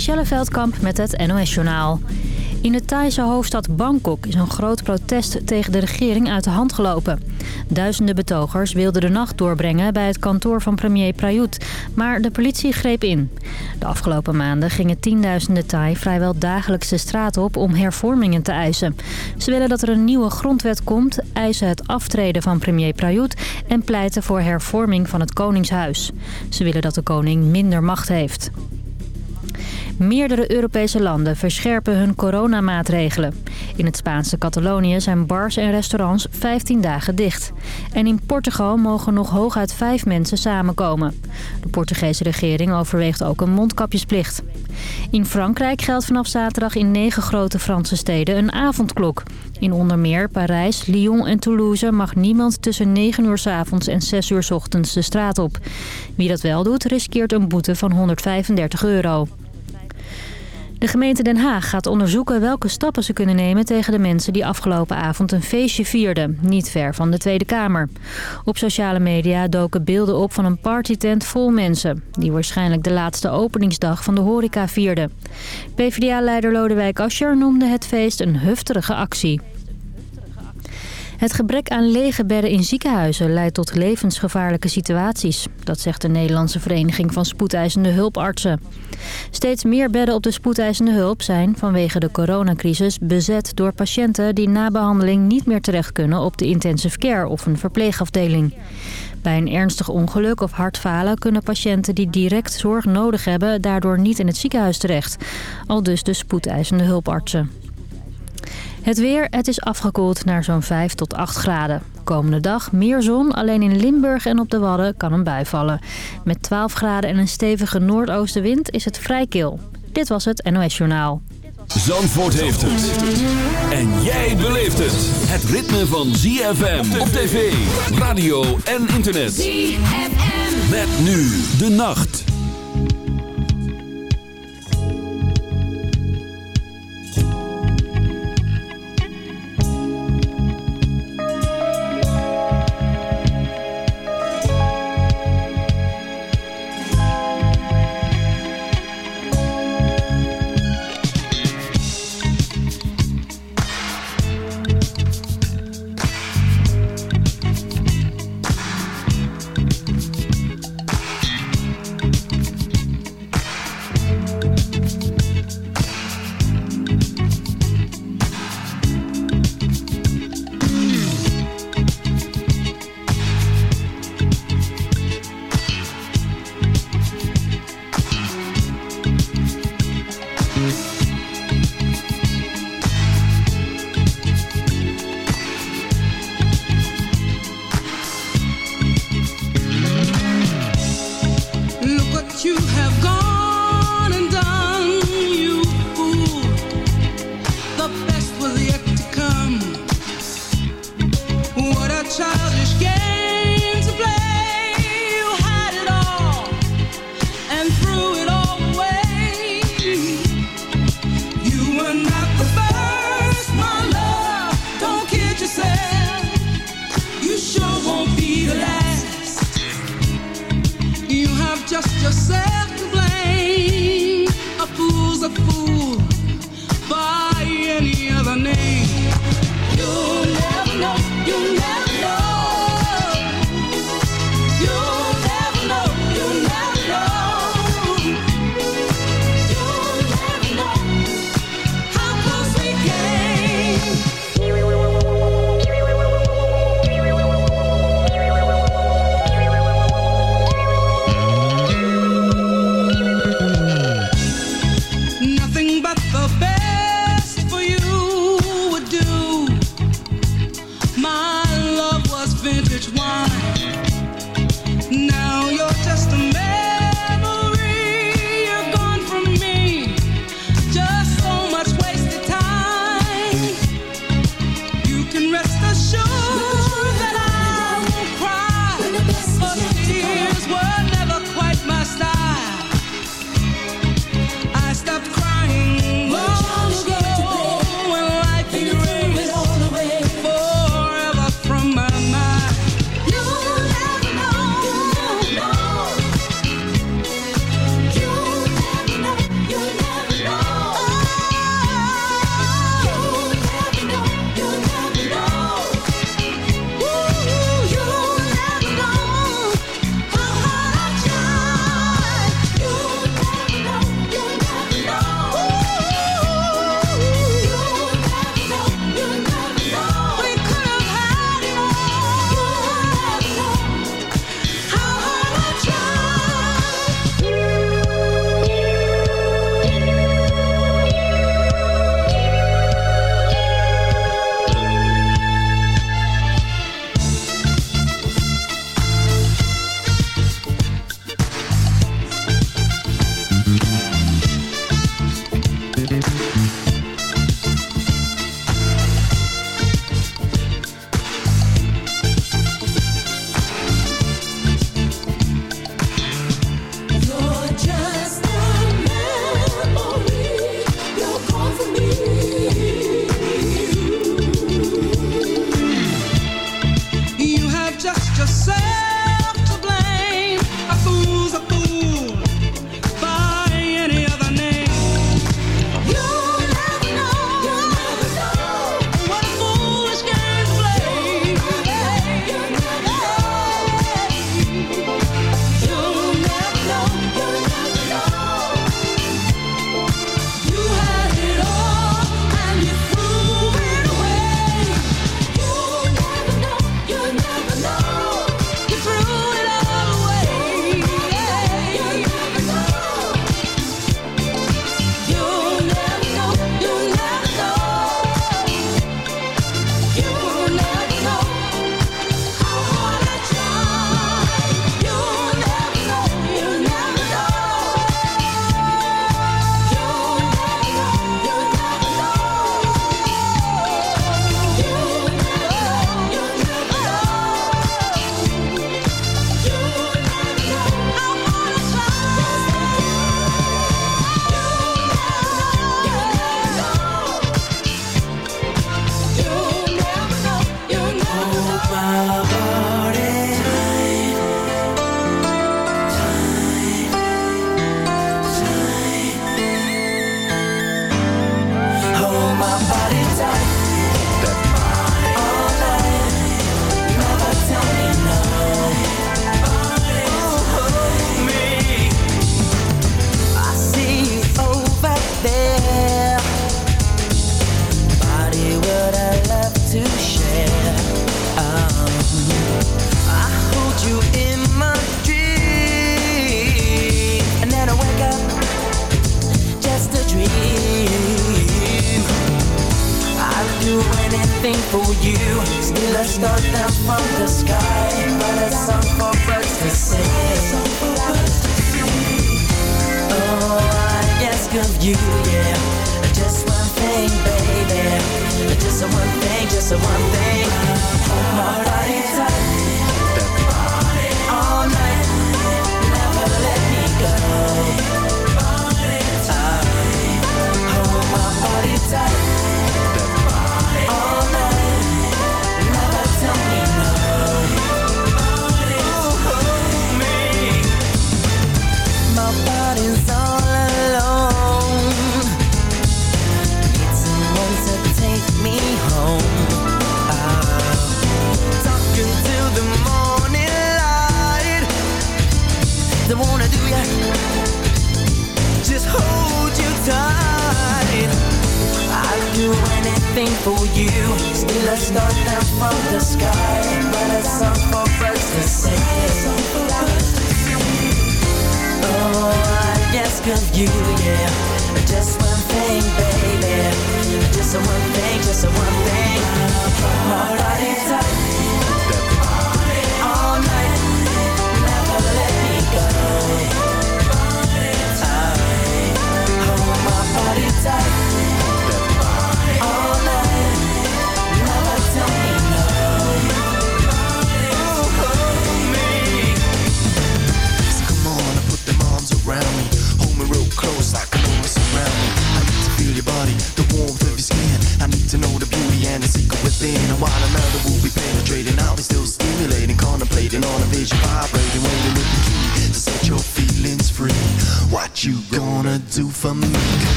Michelle Veldkamp met het NOS-journaal. In de Thaise hoofdstad Bangkok is een groot protest tegen de regering uit de hand gelopen. Duizenden betogers wilden de nacht doorbrengen bij het kantoor van premier Prayut, maar de politie greep in. De afgelopen maanden gingen tienduizenden Thai vrijwel dagelijks de straat op om hervormingen te eisen. Ze willen dat er een nieuwe grondwet komt, eisen het aftreden van premier Prayut en pleiten voor hervorming van het koningshuis. Ze willen dat de koning minder macht heeft. Meerdere Europese landen verscherpen hun coronamaatregelen. In het Spaanse Catalonië zijn bars en restaurants 15 dagen dicht. En in Portugal mogen nog hooguit vijf mensen samenkomen. De Portugese regering overweegt ook een mondkapjesplicht. In Frankrijk geldt vanaf zaterdag in negen grote Franse steden een avondklok. In onder meer Parijs, Lyon en Toulouse mag niemand tussen 9 uur s avonds en 6 uur s ochtends de straat op. Wie dat wel doet, riskeert een boete van 135 euro. De gemeente Den Haag gaat onderzoeken welke stappen ze kunnen nemen tegen de mensen die afgelopen avond een feestje vierden, niet ver van de Tweede Kamer. Op sociale media doken beelden op van een partytent vol mensen, die waarschijnlijk de laatste openingsdag van de horeca vierden. PvdA-leider Lodewijk Asscher noemde het feest een hufterige actie. Het gebrek aan lege bedden in ziekenhuizen leidt tot levensgevaarlijke situaties. Dat zegt de Nederlandse Vereniging van Spoedeisende Hulpartsen. Steeds meer bedden op de spoedeisende hulp zijn vanwege de coronacrisis bezet door patiënten die na behandeling niet meer terecht kunnen op de intensive care of een verpleegafdeling. Bij een ernstig ongeluk of hartfalen kunnen patiënten die direct zorg nodig hebben daardoor niet in het ziekenhuis terecht. Al dus de spoedeisende hulpartsen. Het weer, het is afgekoeld naar zo'n 5 tot 8 graden. Komende dag meer zon, alleen in Limburg en op de Wadden kan een bui vallen. Met 12 graden en een stevige noordoostenwind is het vrij kil. Dit was het NOS Journaal. Zandvoort heeft het. En jij beleeft het. Het ritme van ZFM op tv, radio en internet. ZFM. Met nu de nacht.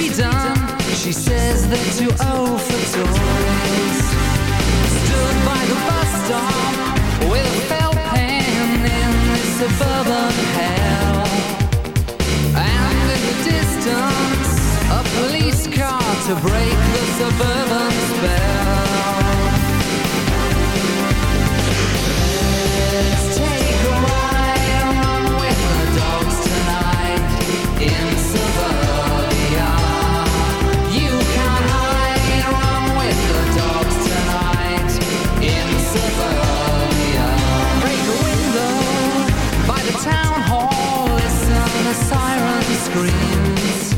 be done. She says that you're old for toys. Stood by the bus stop With a felt pen in this suburban hell. And in the distance A police car to break the suburban spell. screams.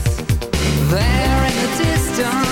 There in the distance.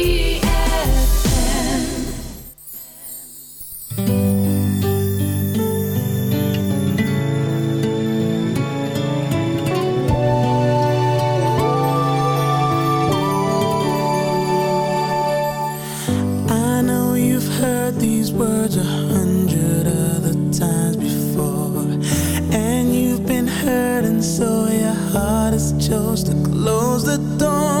the dawn.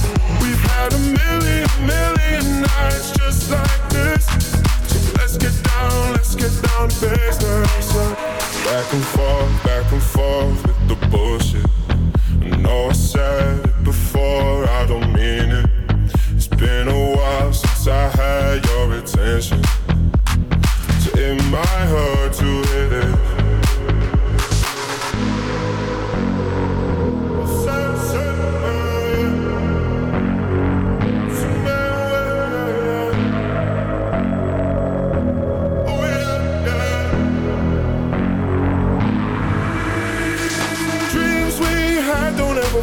Back and forth, back and forth with the bullshit. I know I said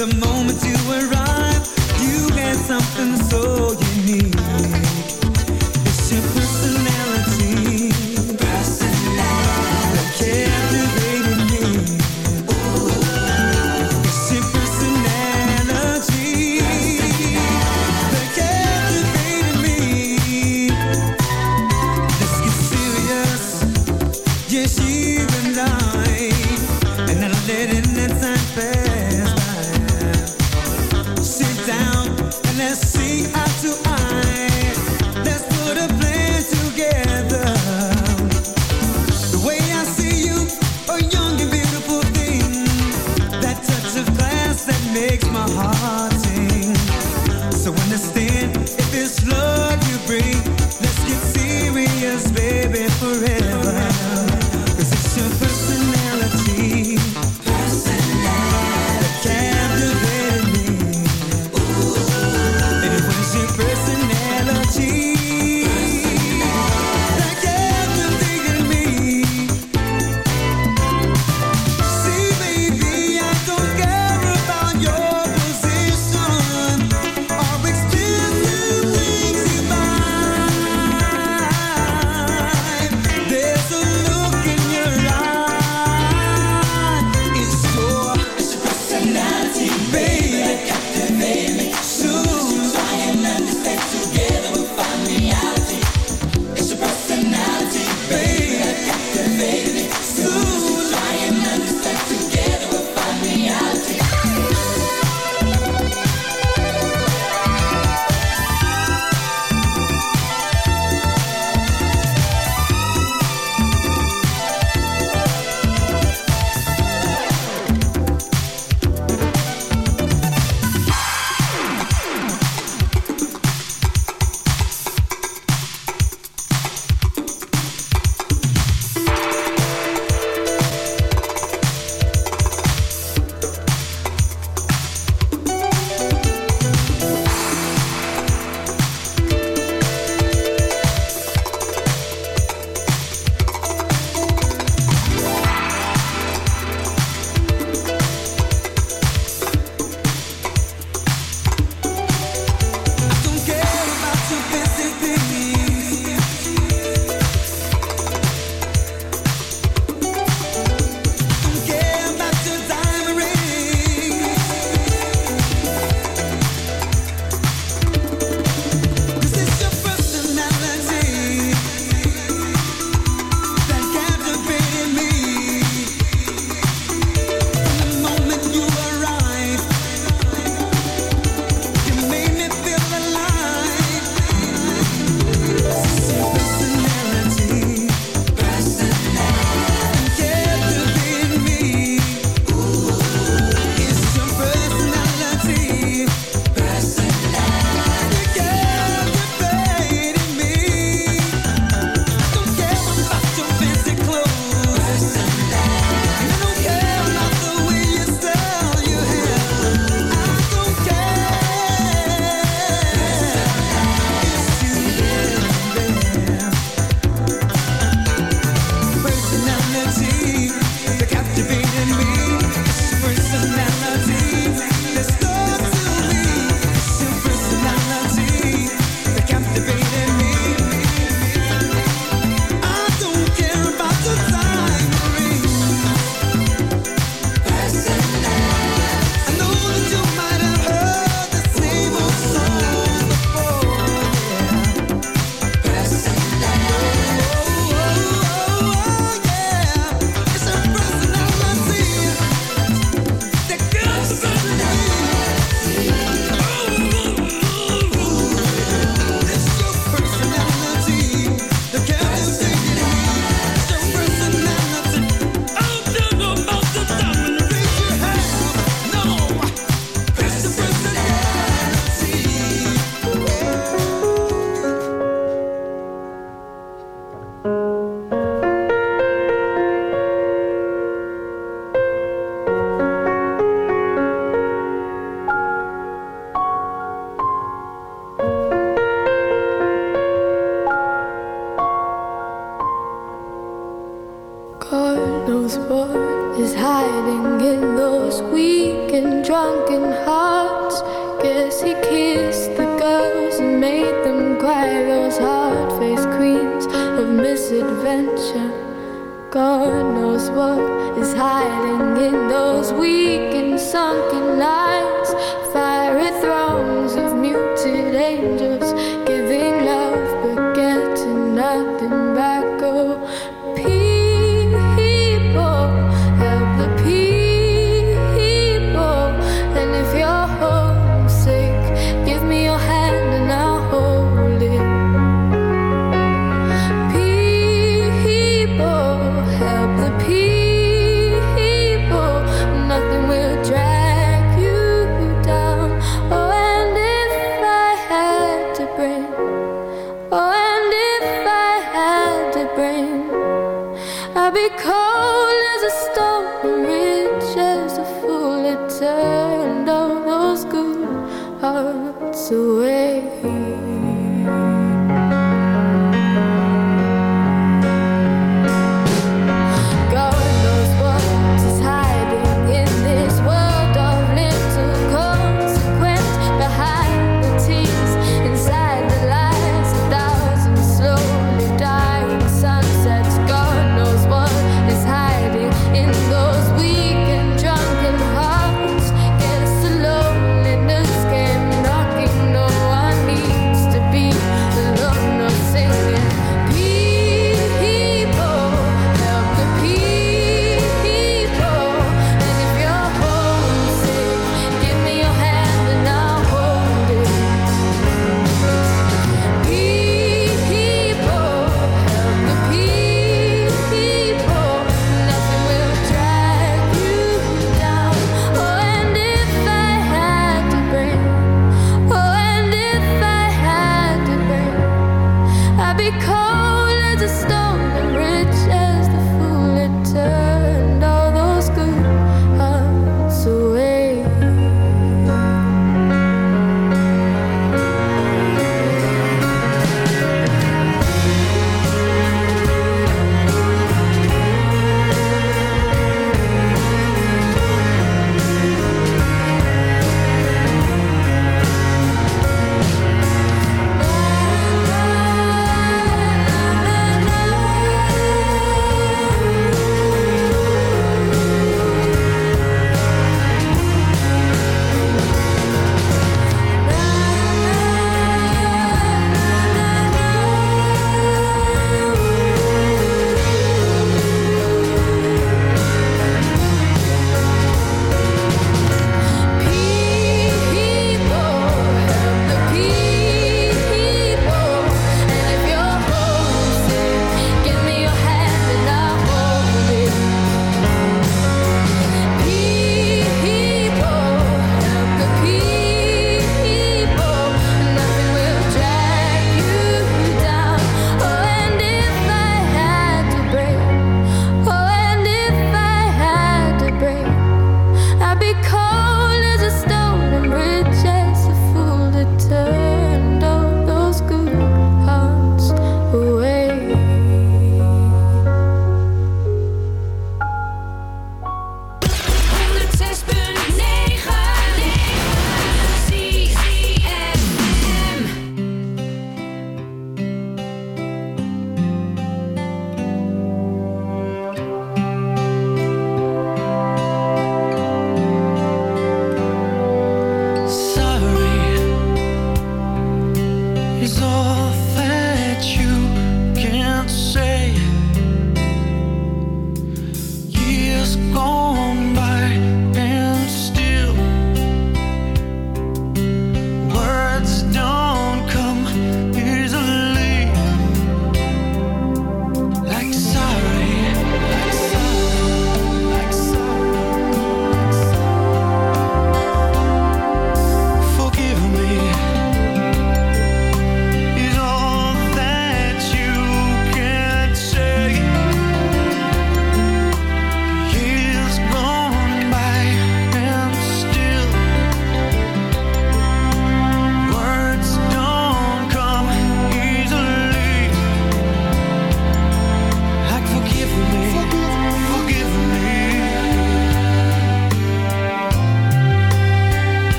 The moment you arrived. You had something so unique.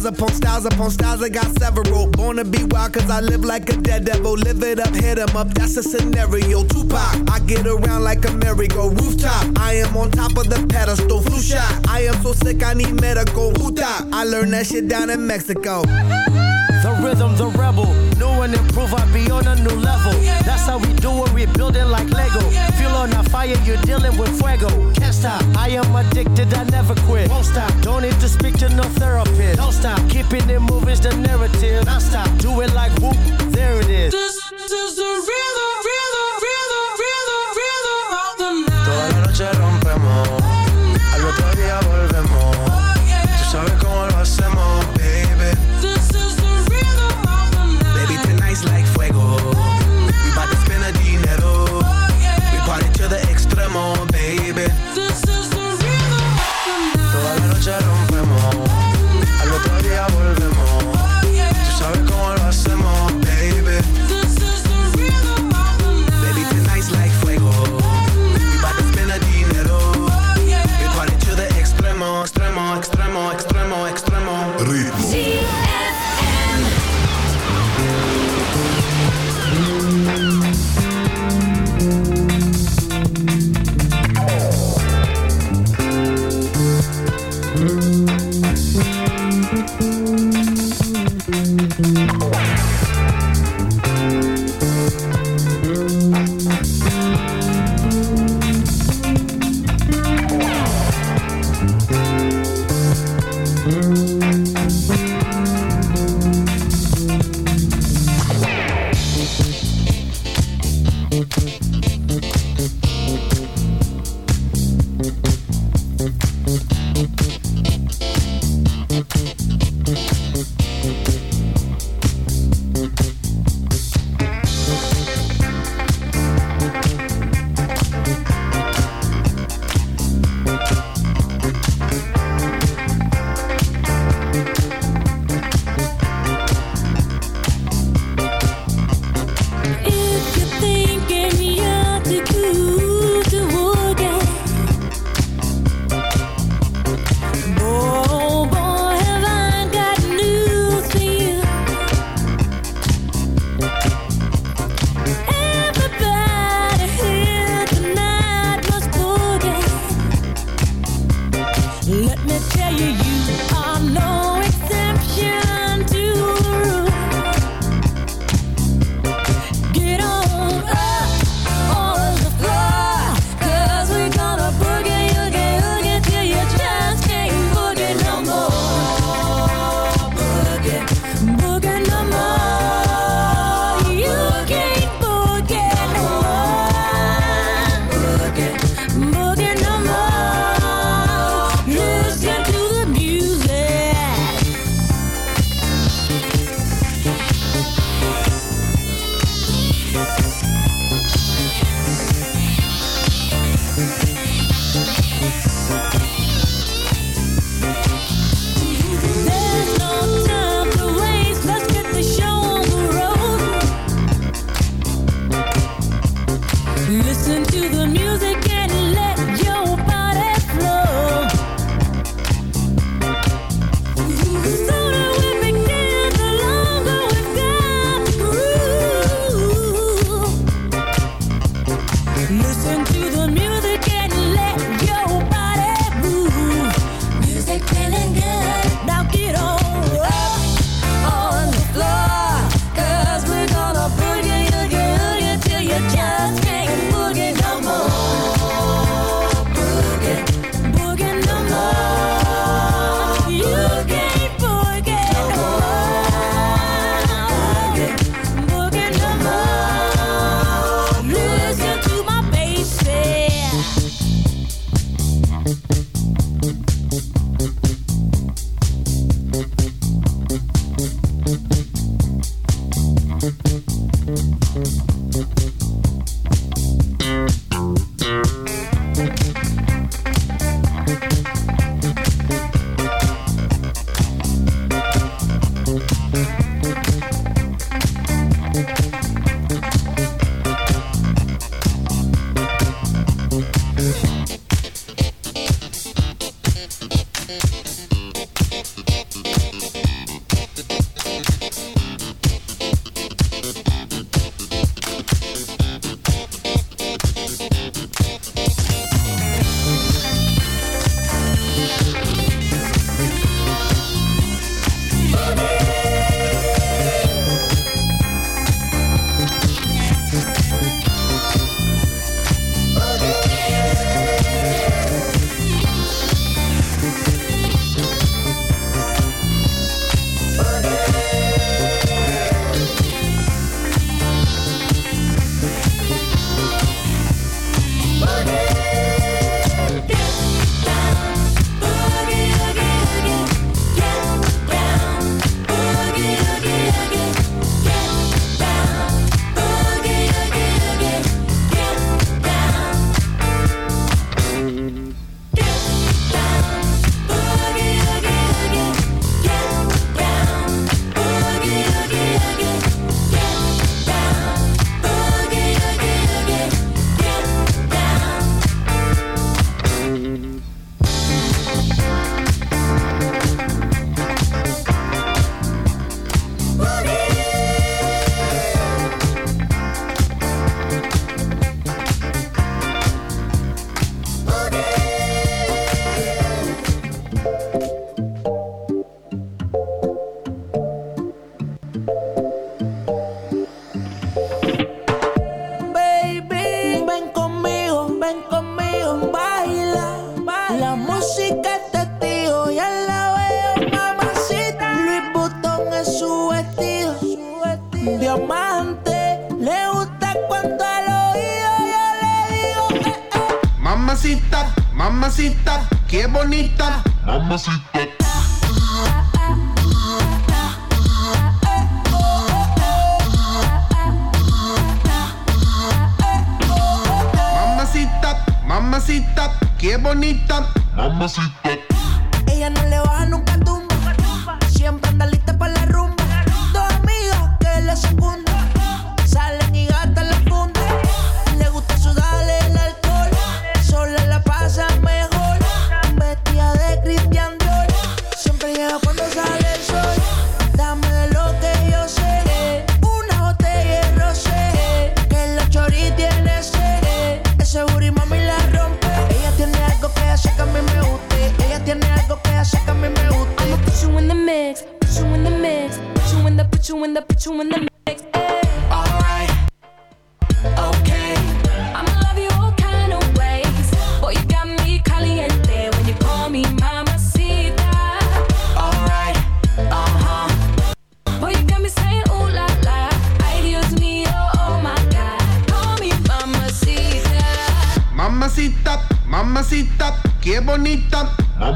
Styles upon styles upon styles, I got several. Born to be wild, cause I live like a dead devil. Live it up, hit 'em up, that's a scenario. Tupac, I get around like a merry-go rooftop. I am on top of the pedestal, flu shot. I am so sick, I need medical. Huta, I learned that shit down in Mexico. The rhythm, the rebel. New and improve, I be on a new level. That's how we do it, we build it like Lego. Feel on a fire, you're dealing with fuego. Can't stop, I am addicted, I never quit. Won't stop, don't need to speak to keeping it moving's the narrative. Stop,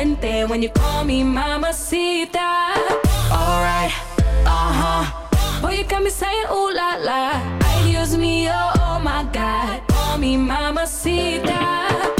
caliente when you call me mamacita. Alright, uh huh. Boy, you got me saying ooh la la. Ay, Dios oh, oh my God. Call me mamacita.